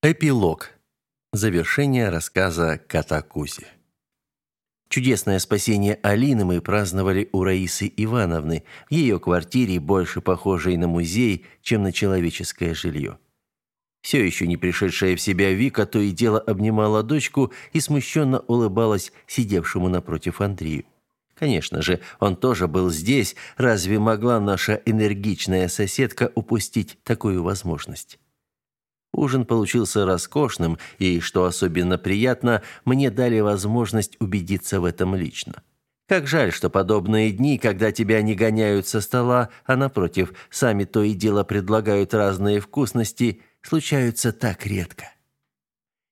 Эпилог. Завершение рассказа Катакузи. Чудесное спасение Алины мы праздновали у Раисы Ивановны в ее квартире, больше похожей на музей, чем на человеческое жилье. Все еще не пришедшая в себя Вика то и дело обнимала дочку и смущенно улыбалась сидевшему напротив Андрею. Конечно же, он тоже был здесь, разве могла наша энергичная соседка упустить такую возможность? Ужин получился роскошным, и, что особенно приятно, мне дали возможность убедиться в этом лично. Как жаль, что подобные дни, когда тебя не гоняют со стола, а напротив, сами то и дело предлагают разные вкусности, случаются так редко.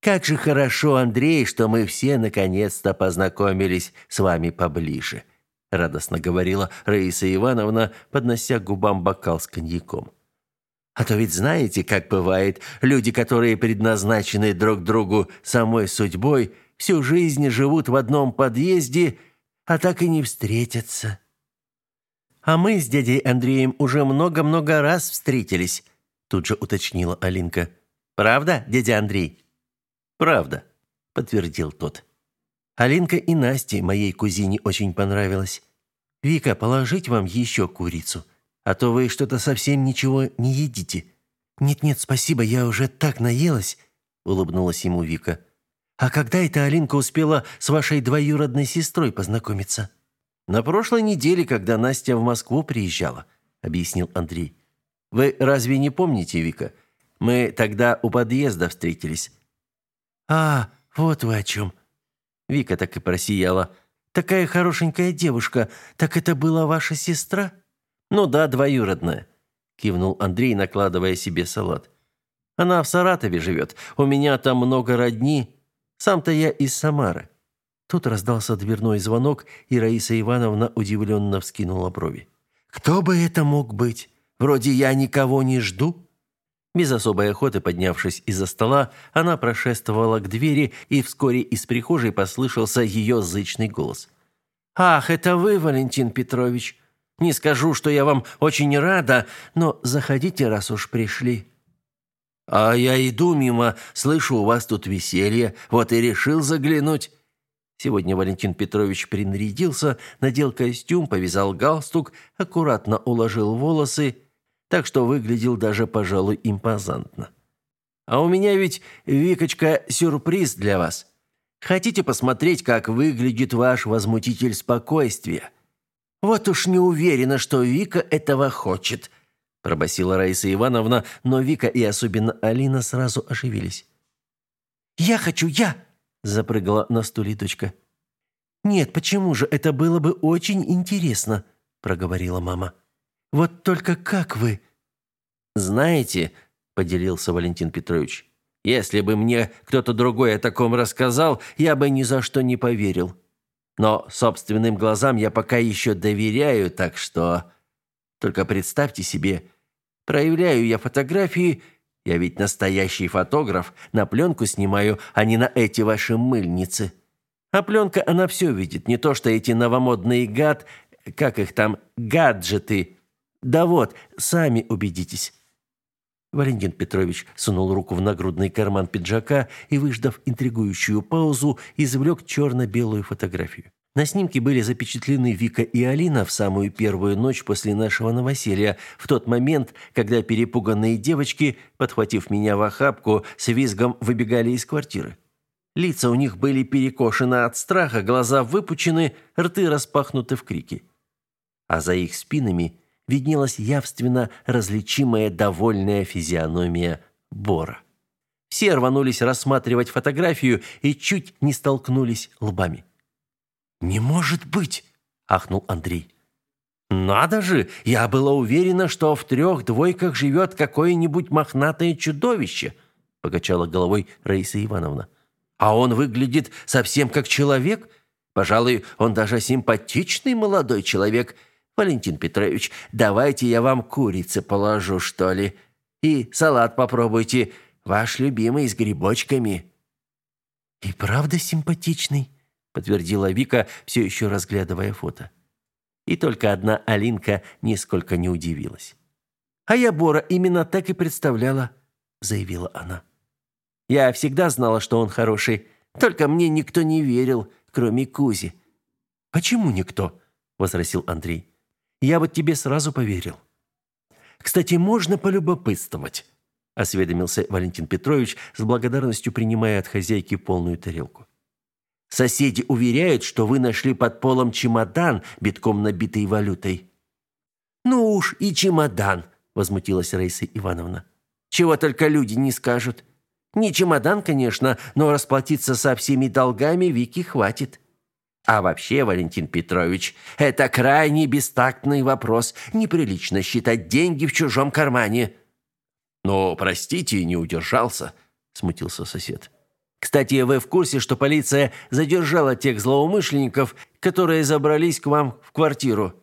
Как же хорошо, Андрей, что мы все наконец-то познакомились с вами поближе, радостно говорила Раиса Ивановна, поднося к губам бокал с коньяком. А то ведь знаете, как бывает, люди, которые предназначены друг другу самой судьбой, всю жизнь живут в одном подъезде, а так и не встретятся. А мы с дядей Андреем уже много-много раз встретились, тут же уточнила Алинка. Правда, дядя Андрей? Правда, подтвердил тот. Алинка и Насте, моей кузине, очень понравилось. Вика, положить вам еще курицу а то вы что-то совсем ничего не едите». «Нет-нет, спасибо, я уже так наелась», — улыбнулась ему Вика. «А когда эта Алинка успела с вашей двоюродной сестрой познакомиться?» «На прошлой неделе, когда Настя в Москву приезжала», — объяснил Андрей. «Вы разве не помните, Вика? Мы тогда у подъезда встретились». «А, вот вы о чем». Вика так и просияла. «Такая хорошенькая девушка. Так это была ваша сестра?» «Ну да, двоюродная», – кивнул Андрей, накладывая себе салат. «Она в Саратове живет. У меня там много родни. Сам-то я из Самары». Тут раздался дверной звонок, и Раиса Ивановна удивленно вскинула брови. «Кто бы это мог быть? Вроде я никого не жду». Без особой охоты, поднявшись из-за стола, она прошествовала к двери, и вскоре из прихожей послышался ее зычный голос. «Ах, это вы, Валентин Петрович! Не скажу, что я вам очень рада, но заходите, раз уж пришли». «А я иду мимо, слышу, у вас тут веселье, вот и решил заглянуть». Сегодня Валентин Петрович принарядился, надел костюм, повязал галстук, аккуратно уложил волосы, так что выглядел даже, пожалуй, импозантно. «А у меня ведь, Викочка, сюрприз для вас. Хотите посмотреть, как выглядит ваш возмутитель спокойствия?» «Вот уж не уверена, что Вика этого хочет», – пробасила Раиса Ивановна, но Вика и особенно Алина сразу оживились. «Я хочу, я!» – запрыгала на стуле дочка. «Нет, почему же? Это было бы очень интересно», – проговорила мама. «Вот только как вы?» «Знаете», – поделился Валентин Петрович, – «если бы мне кто-то другой о таком рассказал, я бы ни за что не поверил. Но собственным глазам я пока еще доверяю, так что... Только представьте себе, проявляю я фотографии, я ведь настоящий фотограф, на пленку снимаю, а не на эти ваши мыльницы. А пленка, она все видит, не то что эти новомодные гад... Как их там? Гаджеты. Да вот, сами убедитесь. Валентин Петрович сунул руку в нагрудный карман пиджака и, выждав интригующую паузу, извлек черно-белую фотографию. На снимке были запечатлены Вика и Алина в самую первую ночь после нашего новоселья, в тот момент, когда перепуганные девочки, подхватив меня в охапку, с визгом выбегали из квартиры. Лица у них были перекошены от страха, глаза выпучены, рты распахнуты в крике. А за их спинами виднелась явственно различимая довольная физиономия Бора. Все рванулись рассматривать фотографию и чуть не столкнулись лбами. «Не может быть!» – ахнул Андрей. «Надо же! Я была уверена, что в трех двойках живет какое-нибудь мохнатое чудовище!» – покачала головой Раиса Ивановна. «А он выглядит совсем как человек. Пожалуй, он даже симпатичный молодой человек – Валентин Петрович, давайте я вам курицы положу, что ли. И салат попробуйте, ваш любимый с грибочками». «И правда симпатичный», — подтвердила Вика, все еще разглядывая фото. И только одна Алинка нисколько не удивилась. «А я Бора именно так и представляла», — заявила она. Я всегда знала, что он хороший. Только мне никто не верил, кроме Кузи». «Почему никто?» – возразил Андрей. «Я вот тебе сразу поверил». «Кстати, можно полюбопытствовать», – осведомился Валентин Петрович, с благодарностью принимая от хозяйки полную тарелку. «Соседи уверяют, что вы нашли под полом чемодан, битком набитый валютой». «Ну уж и чемодан», – возмутилась Раиса Ивановна. «Чего только люди не скажут. Не чемодан, конечно, но расплатиться со всеми долгами Вики хватит. А вообще, Валентин Петрович, это крайне бестактный вопрос. Неприлично считать деньги в чужом кармане. Но, простите, не удержался, смутился сосед. Кстати, вы в курсе, что полиция задержала тех злоумышленников, которые забрались к вам в квартиру?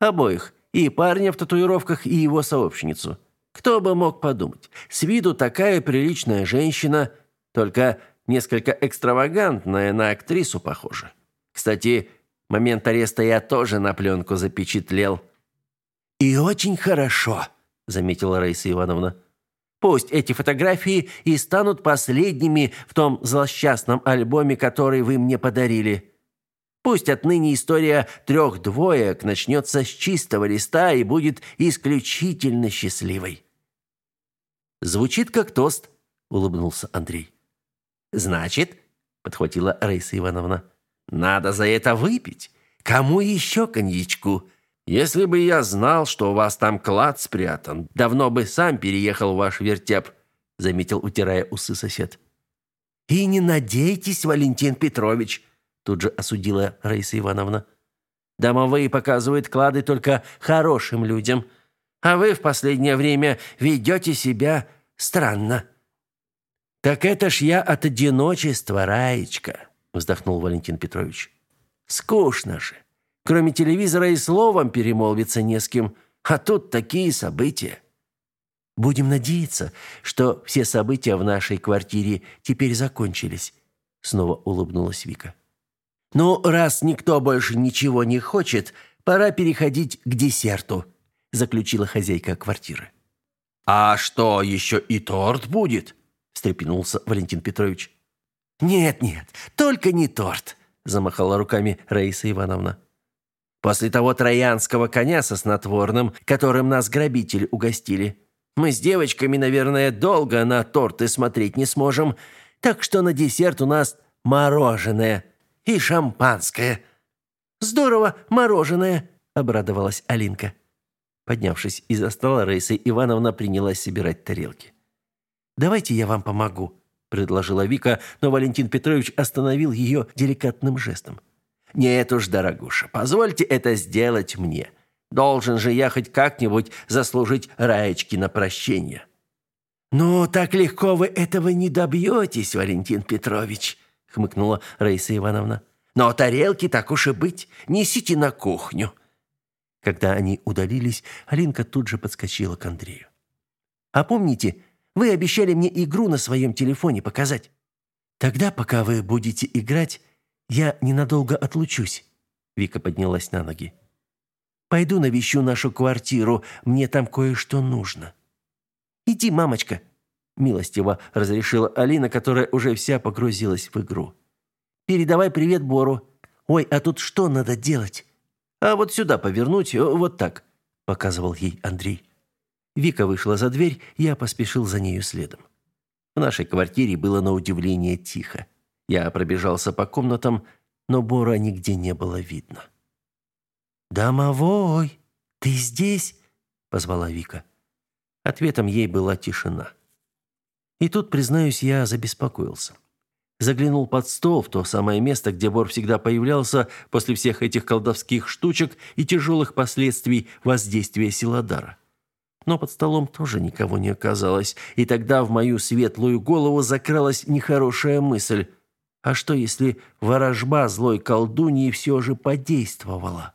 Обоих, и парня в татуировках, и его сообщницу. Кто бы мог подумать? С виду такая приличная женщина, только несколько экстравагантная, на актрису похожа. Кстати, момент ареста я тоже на пленку запечатлел. «И очень хорошо», — заметила Раиса Ивановна. «Пусть эти фотографии и станут последними в том злосчастном альбоме, который вы мне подарили. Пусть отныне история трех двоек начнется с чистого листа и будет исключительно счастливой». «Звучит как тост», — улыбнулся Андрей. «Значит», — подхватила Раиса Ивановна, — «надо за это выпить. Кому еще коньячку? Если бы я знал, что у вас там клад спрятан, давно бы сам переехал в ваш вертеп», — заметил, утирая усы сосед. «И не надейтесь, Валентин Петрович», тут же осудила Раиса Ивановна. Домовые показывают клады только хорошим людям, а вы в последнее время ведете себя странно. Так это ж я от одиночества, Раечка, вздохнул Валентин Петрович. Скучно же. Кроме телевизора и словом перемолвиться не с кем, а тут такие события. Будем надеяться, что все события в нашей квартире теперь закончились, снова улыбнулась Вика. «Ну, раз никто больше ничего не хочет, пора переходить к десерту», заключила хозяйка квартиры. «А что, еще и торт будет?» встрепенулся Валентин Петрович. «Нет, нет, только не торт», замахала руками Раиса Ивановна. «После того троянского коня со снотворным, которым нас грабители угостили, мы с девочками, наверное, долго на торты смотреть не сможем, так что на десерт у нас мороженое» и шампанское. Здорово, мороженое, обрадовалась Алинка. Поднявшись из-за стола, Раиса Ивановна принялась собирать тарелки. Давайте я вам помогу, предложила Вика, но Валентин Петрович остановил ее деликатным жестом. Нет уж, дорогуша, позвольте это сделать мне. Должен же я хоть как-нибудь заслужить Раечки на прощение. «Ну, так легко вы этого не добьетесь, Валентин Петрович», хмыкнула Раиса Ивановна. Но тарелки так уж и быть, несите на кухню. Когда они удалились, Алинка тут же подскочила к Андрею. А помните, вы обещали мне игру на своем телефоне показать? Тогда, пока вы будете играть, я ненадолго отлучусь. Вика поднялась на ноги. Пойду навещу нашу квартиру, мне там кое-что нужно. Иди, мамочка, милостиво разрешила Алина, которая уже вся погрузилась в игру. Передавай привет Бору. Ой, а тут что надо делать? А вот сюда повернуть, вот так, показывал ей Андрей. Вика вышла за дверь, я поспешил за нею следом. В нашей квартире было на удивление тихо. Я пробежался по комнатам, но Бора нигде не было видно. «Домовой, ты здесь?» – позвала Вика. Ответом ей была тишина. И тут, признаюсь, я забеспокоился. Заглянул под стол в то самое место, где Бор всегда появлялся после всех этих колдовских штучек и тяжелых последствий воздействия силодара. Но под столом тоже никого не оказалось, и тогда в мою светлую голову закралась нехорошая мысль. А что, если ворожба злой колдуньи все же подействовала?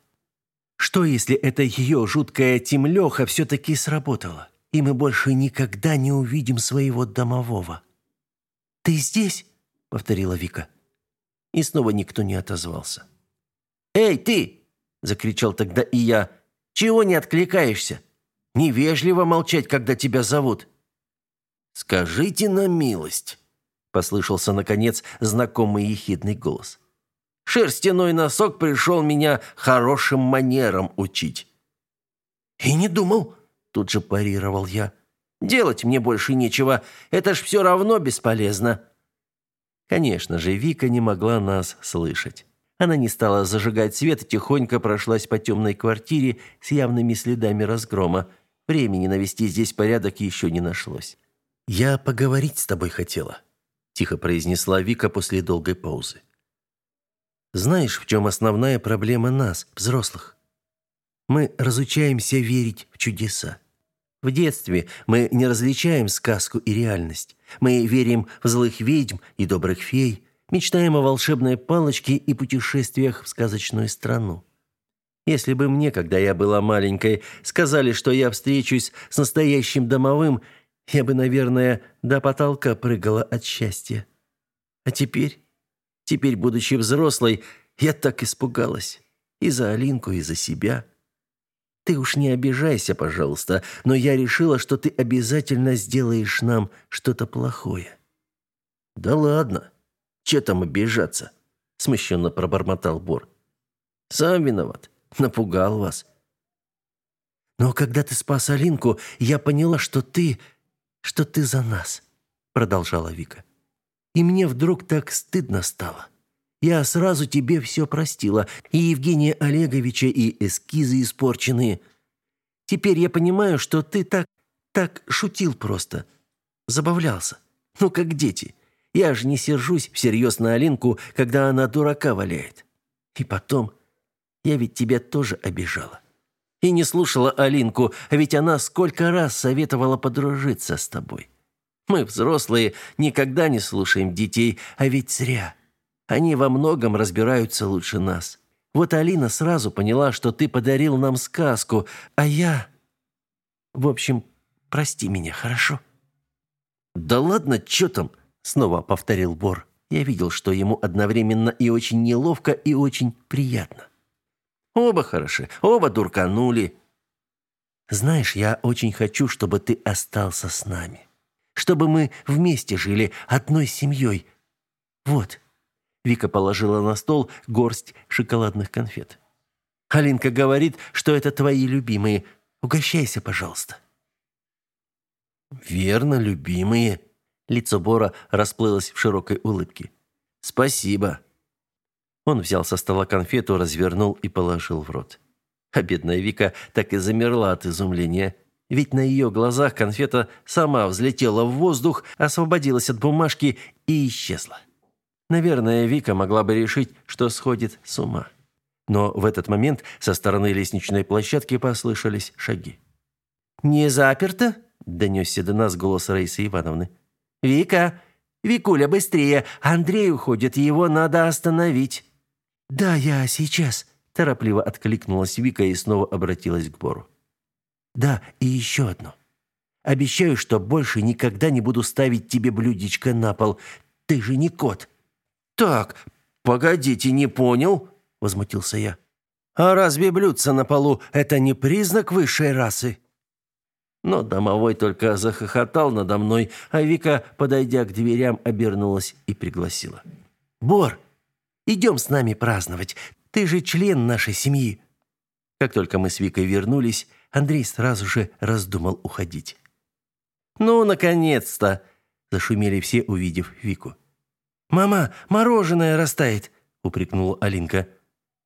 Что, если эта ее жуткая темлеха все-таки сработала? и мы больше никогда не увидим своего домового. Ты здесь? повторила Вика. И снова никто не отозвался. Эй, ты! закричал тогда и я. Чего не откликаешься? Невежливо молчать, когда тебя зовут. Скажите на милость, послышался наконец знакомый ехидный голос. Шерстяной носок пришел меня хорошим манерам учить. И не думал, тут же парировал я. Делать мне больше нечего, это ж все равно бесполезно. Конечно же, Вика не могла нас слышать. Она не стала зажигать свет и тихонько прошлась по темной квартире с явными следами разгрома. Времени навести здесь порядок еще не нашлось. «Я поговорить с тобой хотела», – тихо произнесла Вика после долгой паузы. «Знаешь, в чем основная проблема нас, взрослых? Мы разучаемся верить в чудеса. В детстве мы не различаем сказку и реальность. Мы верим в злых ведьм и добрых фей, мечтаем о волшебной палочке и путешествиях в сказочную страну. Если бы мне, когда я была маленькой, сказали, что я встречусь с настоящим домовым, я бы, наверное, до потолка прыгала от счастья. А теперь, теперь, будучи взрослой, я так испугалась. И за Алинку, и за себя. Ты уж не обижайся, пожалуйста, но я решила, что ты обязательно сделаешь нам что-то плохое. Да ладно. Че там обижаться? Смущенно пробормотал Бор. Сам виноват. Напугал вас. Но когда ты спас Алинку, я поняла, что ты... что ты за нас, продолжала Вика. И мне вдруг так стыдно стало. Я сразу тебе все простила, и Евгения Олеговича, и эскизы испорченные. Теперь я понимаю, что ты так... так шутил просто. Забавлялся. Ну, как дети. Я же не сержусь всерьез на Алинку, когда она дурака валяет. И потом, я ведь тебя тоже обижала. И не слушала Алинку, а ведь она сколько раз советовала подружиться с тобой. Мы, взрослые, никогда не слушаем детей, а ведь зря. Они во многом разбираются лучше нас. Вот Алина сразу поняла, что ты подарил нам сказку, а я... В общем, прости меня, хорошо?» «Да ладно, что там?» — снова повторил Бор. Я видел, что ему одновременно и очень неловко, и очень приятно. Оба хороши, оба дурканули. Знаешь, я очень хочу, чтобы ты остался с нами. Чтобы мы вместе жили одной семьей. Вот. Вика положила на стол горсть шоколадных конфет. Алинка говорит, что это твои любимые. Угощайся, пожалуйста. Верно, любимые. Лицо Бора расплылось в широкой улыбке. Спасибо. Он взял со стола конфету, развернул и положил в рот. А бедная Вика так и замерла от изумления. Ведь на ее глазах конфета сама взлетела в воздух, освободилась от бумажки и исчезла. Наверное, Вика могла бы решить, что сходит с ума. Но в этот момент со стороны лестничной площадки послышались шаги. «Не заперто?» – донесся до нас голос Раисы Ивановны. «Вика! Викуля, быстрее! Андрей уходит, его надо остановить!» «Да, я сейчас», – торопливо откликнулась Вика и снова обратилась к Бору. «Да, и еще одно. Обещаю, что больше никогда не буду ставить тебе блюдечко на пол. Ты же не кот». «Так, погодите, не понял», – возмутился я. «А разве блюдце на полу – это не признак высшей расы?» Но домовой только захохотал надо мной, а Вика, подойдя к дверям, обернулась и пригласила. «Бор, Идем с нами праздновать. Ты же член нашей семьи». Как только мы с Викой вернулись, Андрей сразу же раздумал уходить. «Ну, наконец-то!» – зашумели все, увидев Вику. «Мама, мороженое растает!» – упрекнула Алинка.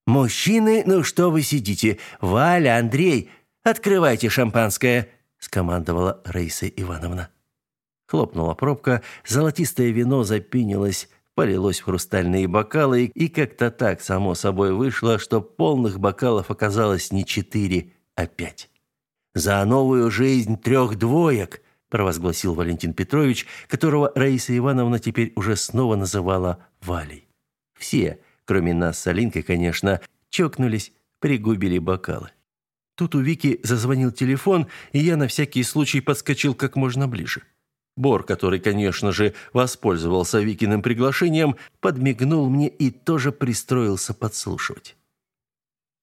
«Мужчины, ну что вы сидите? Валя, Андрей, открывайте шампанское!» – скомандовала Раиса Ивановна. Хлопнула пробка, золотистое вино запенилось, полилось в хрустальные бокалы, и как-то так само собой вышло, что полных бокалов оказалось не четыре, а пять. «За новую жизнь трех двоек!» – провозгласил Валентин Петрович, которого Раиса Ивановна теперь уже снова называла Валей. Все, кроме нас с Алинкой, конечно, чокнулись, пригубили бокалы. Тут у Вики зазвонил телефон, и я на всякий случай подскочил как можно ближе. Бор, который, конечно же, воспользовался Викиным приглашением, подмигнул мне и тоже пристроился подслушивать.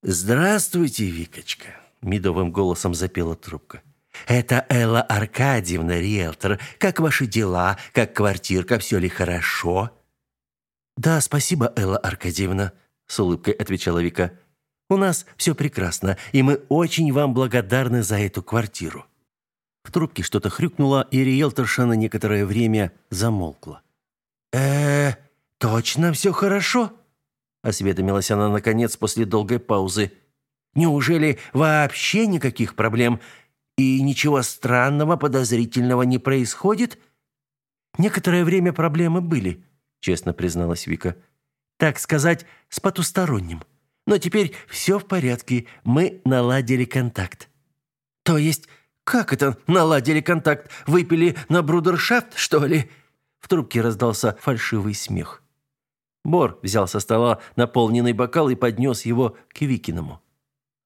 «Здравствуйте, Викочка», — медовым голосом запела трубка. Это Элла Аркадьевна, риэлтор. Как ваши дела? Как квартирка? Все ли хорошо?» «Да, спасибо, Элла Аркадьевна», — с улыбкой отвечала Вика. «У нас все прекрасно, и мы очень вам благодарны за эту квартиру». В трубке что-то хрюкнуло, и риэлторша на некоторое время замолкла. э точно все хорошо?» — осведомилась она, наконец, после долгой паузы. «Неужели вообще никаких проблем? И ничего странного, подозрительного не происходит?» «Некоторое время проблемы были», честно призналась Вика. Так сказать, с потусторонним. Но теперь все в порядке, мы наладили контакт. То есть, как это наладили контакт? Выпили на брудершафт, что ли? В трубке раздался фальшивый смех. Бор взял со стола наполненный бокал и поднес его к Викиному.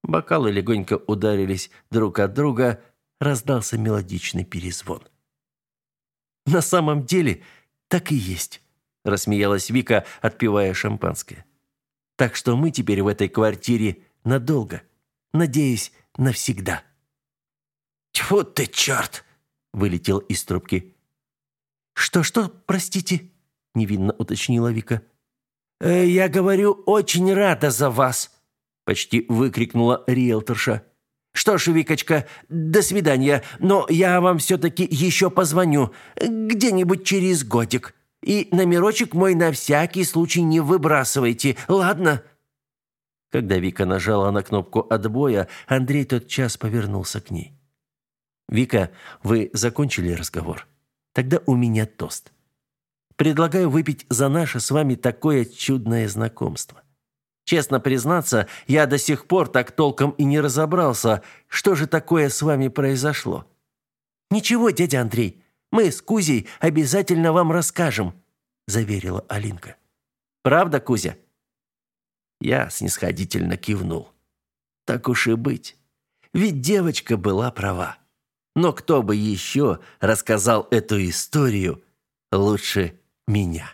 Бокалы легонько ударились друг от друга, раздался мелодичный перезвон. На самом деле, так и есть рассмеялась Вика, отпивая шампанское. Так что мы теперь в этой квартире надолго. Надеюсь, навсегда. Тьфу ты, черт!» — вылетел из трубки. «Что-что, простите?» — невинно уточнила Вика. «Э, «Я говорю, очень рада за вас!» — почти выкрикнула риэлторша. «Что ж, Викочка, до свидания, но я вам все-таки еще позвоню, где-нибудь через годик. И номерочек мой на всякий случай не выбрасывайте, ладно?» Когда Вика нажала на кнопку отбоя, Андрей тотчас повернулся к ней. «Вика, вы закончили разговор? Тогда у меня тост. Предлагаю выпить за наше с вами такое чудное знакомство. Честно признаться, я до сих пор так толком и не разобрался, что же такое с вами произошло». «Ничего, дядя Андрей, мы с Кузей обязательно вам расскажем», – заверила Алинка. «Правда, Кузя?» Я снисходительно кивнул. Так уж и быть. Ведь девочка была права. Но кто бы еще рассказал эту историю лучше меня?